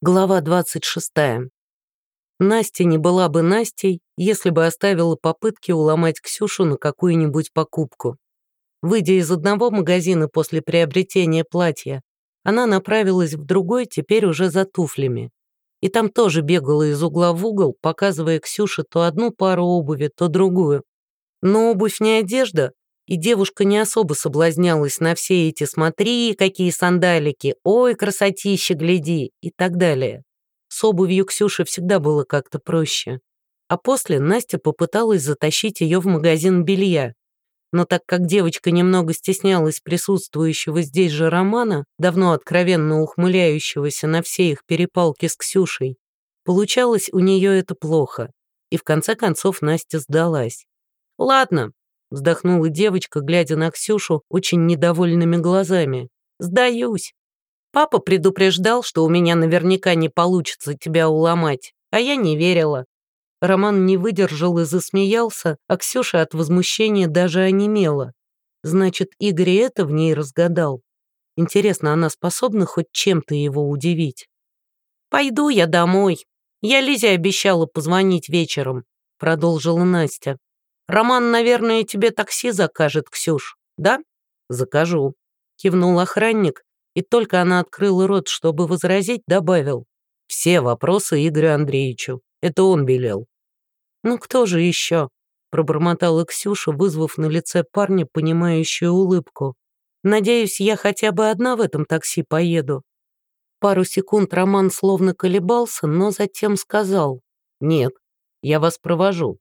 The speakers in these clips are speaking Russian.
Глава 26. Настя не была бы Настей, если бы оставила попытки уломать Ксюшу на какую-нибудь покупку. Выйдя из одного магазина после приобретения платья, она направилась в другой, теперь уже за туфлями. И там тоже бегала из угла в угол, показывая Ксюше то одну пару обуви, то другую. Но обувь не одежда, и девушка не особо соблазнялась на все эти «смотри, какие сандалики», «ой, красотища, гляди» и так далее. С обувью Ксюши всегда было как-то проще. А после Настя попыталась затащить ее в магазин белья. Но так как девочка немного стеснялась присутствующего здесь же Романа, давно откровенно ухмыляющегося на все их перепалки с Ксюшей, получалось у нее это плохо. И в конце концов Настя сдалась. «Ладно, Вздохнула девочка, глядя на Ксюшу очень недовольными глазами. «Сдаюсь. Папа предупреждал, что у меня наверняка не получится тебя уломать, а я не верила». Роман не выдержал и засмеялся, а Ксюша от возмущения даже онемела. Значит, Игорь это в ней разгадал. Интересно, она способна хоть чем-то его удивить? «Пойду я домой. Я Лизе обещала позвонить вечером», — продолжила Настя. «Роман, наверное, тебе такси закажет, Ксюш, да?» «Закажу», — кивнул охранник, и только она открыла рот, чтобы возразить, добавил. «Все вопросы Игорю Андреевичу. Это он велел». «Ну кто же еще?» — пробормотала Ксюша, вызвав на лице парня понимающую улыбку. «Надеюсь, я хотя бы одна в этом такси поеду». Пару секунд Роман словно колебался, но затем сказал. «Нет, я вас провожу.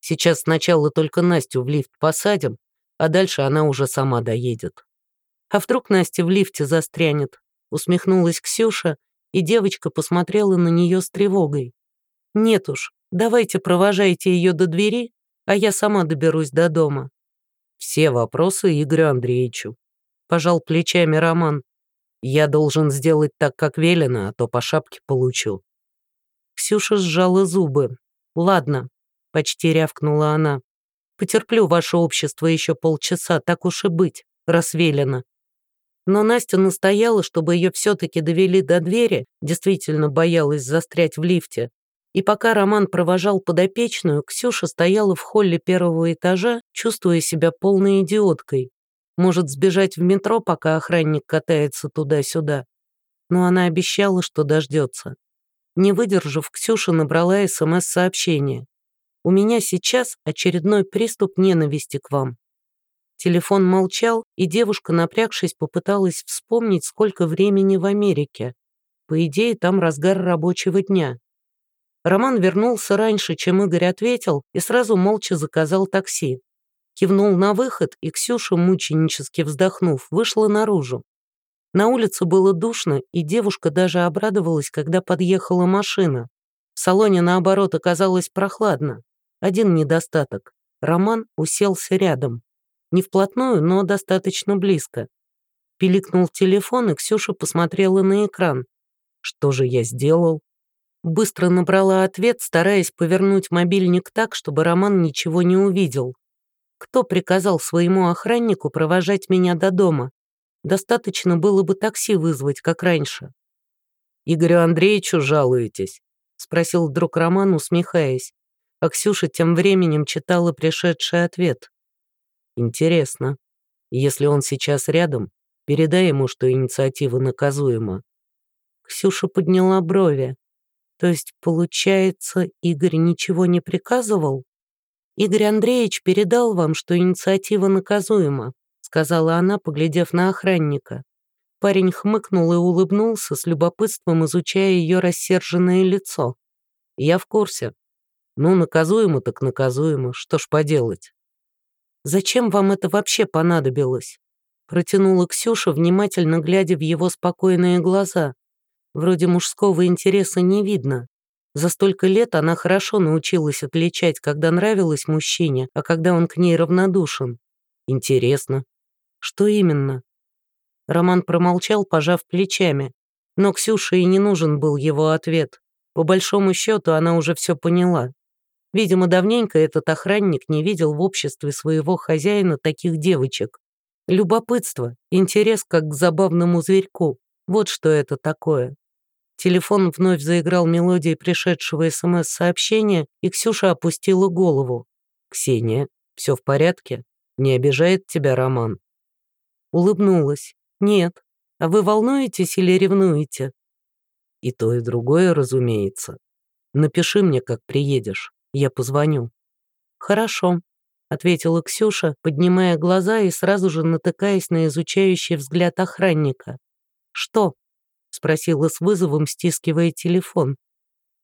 Сейчас сначала только Настю в лифт посадим, а дальше она уже сама доедет. А вдруг Настя в лифте застрянет? Усмехнулась Ксюша, и девочка посмотрела на нее с тревогой. Нет уж, давайте провожайте ее до двери, а я сама доберусь до дома. Все вопросы Игорю Андреевичу. Пожал плечами Роман. Я должен сделать так, как велено, а то по шапке получу. Ксюша сжала зубы. Ладно, — почти рявкнула она. «Потерплю ваше общество еще полчаса, так уж и быть, рассвелено». Но Настя настояла, чтобы ее все-таки довели до двери, действительно боялась застрять в лифте. И пока Роман провожал подопечную, Ксюша стояла в холле первого этажа, чувствуя себя полной идиоткой. Может сбежать в метро, пока охранник катается туда-сюда. Но она обещала, что дождется. Не выдержав, Ксюша набрала СМС-сообщение. У меня сейчас очередной приступ ненависти к вам». Телефон молчал, и девушка, напрягшись, попыталась вспомнить, сколько времени в Америке. По идее, там разгар рабочего дня. Роман вернулся раньше, чем Игорь ответил, и сразу молча заказал такси. Кивнул на выход, и Ксюша, мученически вздохнув, вышла наружу. На улице было душно, и девушка даже обрадовалась, когда подъехала машина. В салоне, наоборот, оказалось прохладно. Один недостаток. Роман уселся рядом. Не вплотную, но достаточно близко. Пиликнул телефон, и Ксюша посмотрела на экран. Что же я сделал? Быстро набрала ответ, стараясь повернуть мобильник так, чтобы Роман ничего не увидел. Кто приказал своему охраннику провожать меня до дома? Достаточно было бы такси вызвать, как раньше. «Игорю Андреевичу жалуетесь?» — спросил вдруг Роман, усмехаясь а Ксюша тем временем читала пришедший ответ. «Интересно. Если он сейчас рядом, передай ему, что инициатива наказуема». Ксюша подняла брови. То есть, получается, Игорь ничего не приказывал? Игорь Андреевич передал вам, что инициатива наказуема, сказала она, поглядев на охранника. Парень хмыкнул и улыбнулся, с любопытством изучая ее рассерженное лицо. «Я в курсе. Ну, наказуемо так наказуемо, что ж поделать. «Зачем вам это вообще понадобилось?» Протянула Ксюша, внимательно глядя в его спокойные глаза. Вроде мужского интереса не видно. За столько лет она хорошо научилась отличать, когда нравилось мужчине, а когда он к ней равнодушен. Интересно. Что именно? Роман промолчал, пожав плечами. Но Ксюше и не нужен был его ответ. По большому счету она уже все поняла. Видимо, давненько этот охранник не видел в обществе своего хозяина таких девочек. Любопытство, интерес как к забавному зверьку. Вот что это такое. Телефон вновь заиграл мелодией пришедшего СМС-сообщения, и Ксюша опустила голову. «Ксения, все в порядке? Не обижает тебя Роман?» Улыбнулась. «Нет. А вы волнуетесь или ревнуете?» «И то, и другое, разумеется. Напиши мне, как приедешь. Я позвоню». «Хорошо», — ответила Ксюша, поднимая глаза и сразу же натыкаясь на изучающий взгляд охранника. «Что?» — спросила с вызовом, стискивая телефон.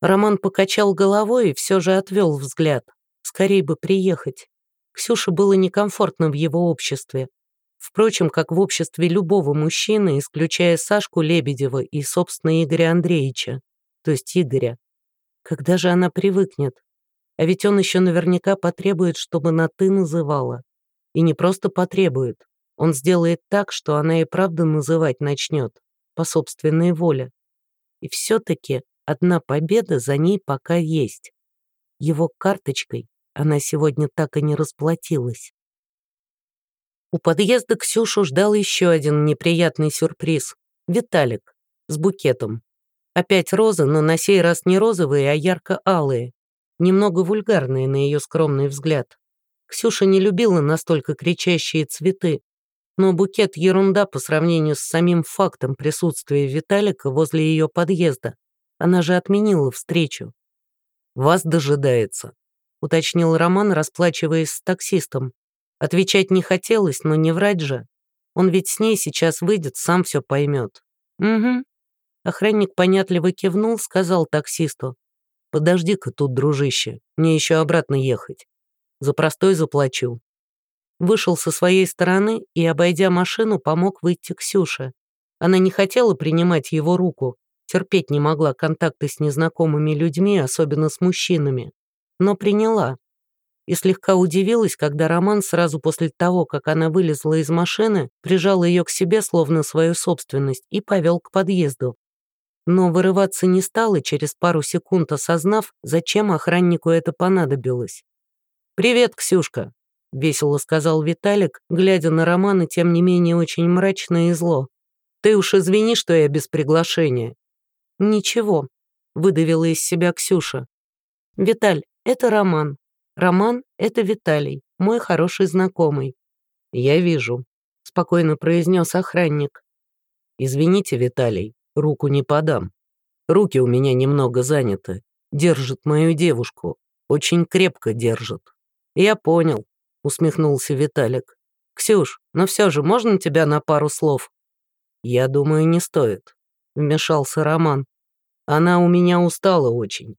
Роман покачал головой и все же отвел взгляд. Скорей бы приехать. Ксюше было некомфортно в его обществе. Впрочем, как в обществе любого мужчины, исключая Сашку Лебедева и, собственно, Игоря Андреевича, то есть Игоря. Когда же она привыкнет? А ведь он еще наверняка потребует, чтобы на «ты» называла. И не просто потребует. Он сделает так, что она и правда называть начнет, по собственной воле. И все-таки одна победа за ней пока есть. Его карточкой она сегодня так и не расплатилась. У подъезда Ксюшу ждал еще один неприятный сюрприз. Виталик с букетом. Опять розы, но на сей раз не розовые, а ярко-алые. Немного вульгарные на ее скромный взгляд. Ксюша не любила настолько кричащие цветы, но букет — ерунда по сравнению с самим фактом присутствия Виталика возле ее подъезда. Она же отменила встречу. «Вас дожидается», — уточнил Роман, расплачиваясь с таксистом. Отвечать не хотелось, но не врать же. Он ведь с ней сейчас выйдет, сам все поймет. «Угу», Охранник понятливо кивнул, сказал таксисту. «Подожди-ка тут, дружище, мне еще обратно ехать. За простой заплачу». Вышел со своей стороны и, обойдя машину, помог выйти Ксюше. Она не хотела принимать его руку, терпеть не могла контакты с незнакомыми людьми, особенно с мужчинами. Но приняла. И слегка удивилась, когда Роман сразу после того, как она вылезла из машины, прижал ее к себе, словно свою собственность, и повел к подъезду но вырываться не стал и через пару секунд осознав, зачем охраннику это понадобилось. «Привет, Ксюшка», — весело сказал Виталик, глядя на Романа, тем не менее очень мрачно и зло. «Ты уж извини, что я без приглашения». «Ничего», — выдавила из себя Ксюша. «Виталь, это Роман. Роман — это Виталий, мой хороший знакомый». «Я вижу», — спокойно произнес охранник. «Извините, Виталий, Руку не подам. Руки у меня немного заняты. Держит мою девушку. Очень крепко держит. Я понял, усмехнулся Виталик. Ксюш, но все же можно тебя на пару слов? Я думаю, не стоит, вмешался Роман. Она у меня устала очень.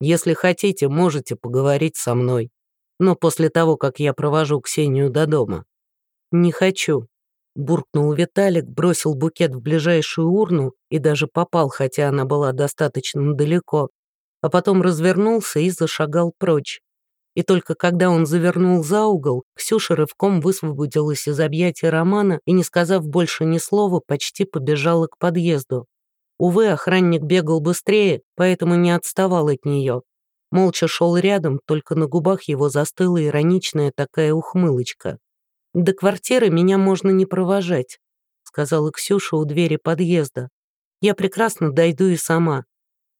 Если хотите, можете поговорить со мной. Но после того, как я провожу Ксению до дома. Не хочу, Буркнул Виталик, бросил букет в ближайшую урну и даже попал, хотя она была достаточно далеко, а потом развернулся и зашагал прочь. И только когда он завернул за угол, Ксюша рывком высвободилась из объятия Романа и, не сказав больше ни слова, почти побежала к подъезду. Увы, охранник бегал быстрее, поэтому не отставал от нее. Молча шел рядом, только на губах его застыла ироничная такая ухмылочка. «До квартиры меня можно не провожать», сказала Ксюша у двери подъезда. «Я прекрасно дойду и сама».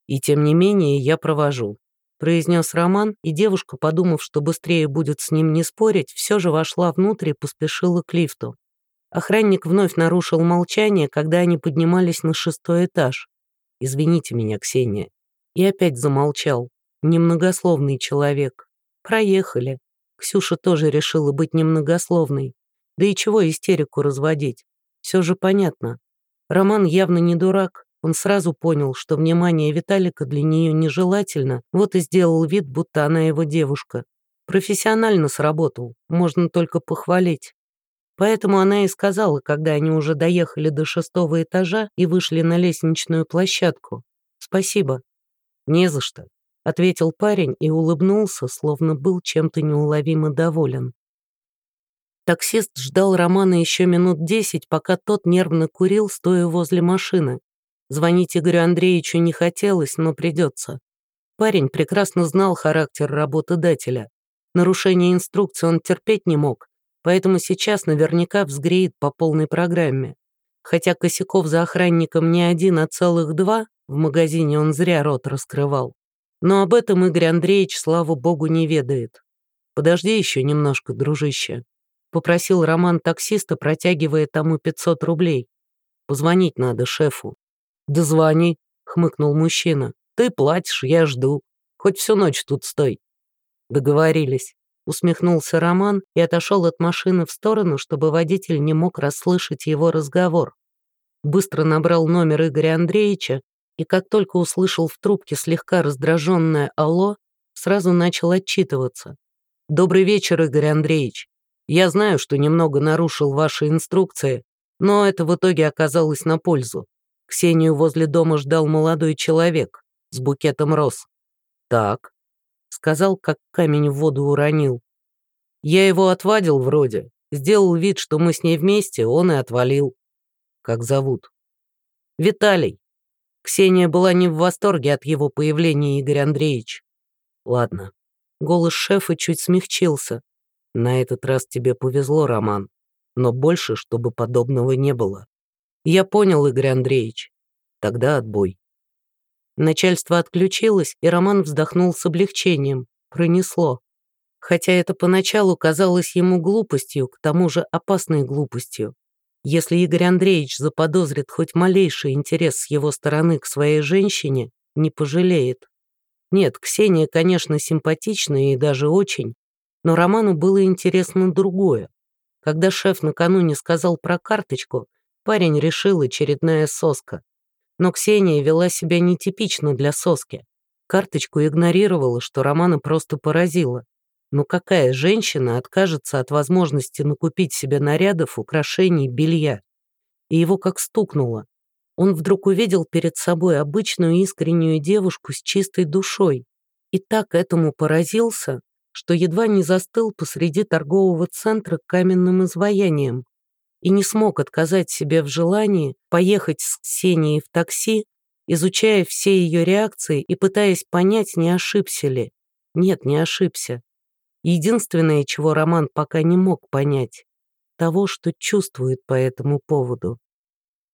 «И тем не менее я провожу», произнес Роман, и девушка, подумав, что быстрее будет с ним не спорить, все же вошла внутрь и поспешила к лифту. Охранник вновь нарушил молчание, когда они поднимались на шестой этаж. «Извините меня, Ксения». И опять замолчал. Немногословный человек. Проехали. Ксюша тоже решила быть немногословной. Да и чего истерику разводить? Все же понятно. Роман явно не дурак. Он сразу понял, что внимание Виталика для нее нежелательно, вот и сделал вид, будто она его девушка. Профессионально сработал, можно только похвалить. Поэтому она и сказала, когда они уже доехали до шестого этажа и вышли на лестничную площадку. «Спасибо». «Не за что ответил парень и улыбнулся, словно был чем-то неуловимо доволен. Таксист ждал Романа еще минут десять, пока тот нервно курил, стоя возле машины. Звонить Игорю Андреевичу не хотелось, но придется. Парень прекрасно знал характер работодателя. Нарушение инструкции он терпеть не мог, поэтому сейчас наверняка взгреет по полной программе. Хотя косяков за охранником не один, а целых два, В магазине он зря рот раскрывал. Но об этом Игорь Андреевич, слава богу, не ведает. Подожди еще немножко, дружище. Попросил Роман таксиста, протягивая тому 500 рублей. Позвонить надо шефу. Да звони, хмыкнул мужчина. Ты платишь, я жду. Хоть всю ночь тут стой. Договорились. Усмехнулся Роман и отошел от машины в сторону, чтобы водитель не мог расслышать его разговор. Быстро набрал номер Игоря Андреевича и как только услышал в трубке слегка раздраженное «Алло», сразу начал отчитываться. «Добрый вечер, Игорь Андреевич. Я знаю, что немного нарушил ваши инструкции, но это в итоге оказалось на пользу. Ксению возле дома ждал молодой человек с букетом роз. Так, сказал, как камень в воду уронил. Я его отвадил вроде, сделал вид, что мы с ней вместе, он и отвалил. Как зовут? Виталий. Ксения была не в восторге от его появления, Игорь Андреевич. Ладно. Голос шефа чуть смягчился. На этот раз тебе повезло, Роман. Но больше, чтобы подобного не было. Я понял, Игорь Андреевич. Тогда отбой. Начальство отключилось, и Роман вздохнул с облегчением. Пронесло. Хотя это поначалу казалось ему глупостью, к тому же опасной глупостью. Если Игорь Андреевич заподозрит хоть малейший интерес с его стороны к своей женщине, не пожалеет. Нет, Ксения, конечно, симпатичная и даже очень, но Роману было интересно другое. Когда шеф накануне сказал про карточку, парень решил очередная соска. Но Ксения вела себя нетипично для соски. Карточку игнорировала, что Романа просто поразило. Но какая женщина откажется от возможности накупить себе нарядов, украшений, белья? И его как стукнуло. Он вдруг увидел перед собой обычную искреннюю девушку с чистой душой. И так этому поразился, что едва не застыл посреди торгового центра каменным изваянием и не смог отказать себе в желании поехать с Ксенией в такси, изучая все ее реакции и пытаясь понять, не ошибся ли. Нет, не ошибся. Единственное, чего Роман пока не мог понять, того, что чувствует по этому поводу.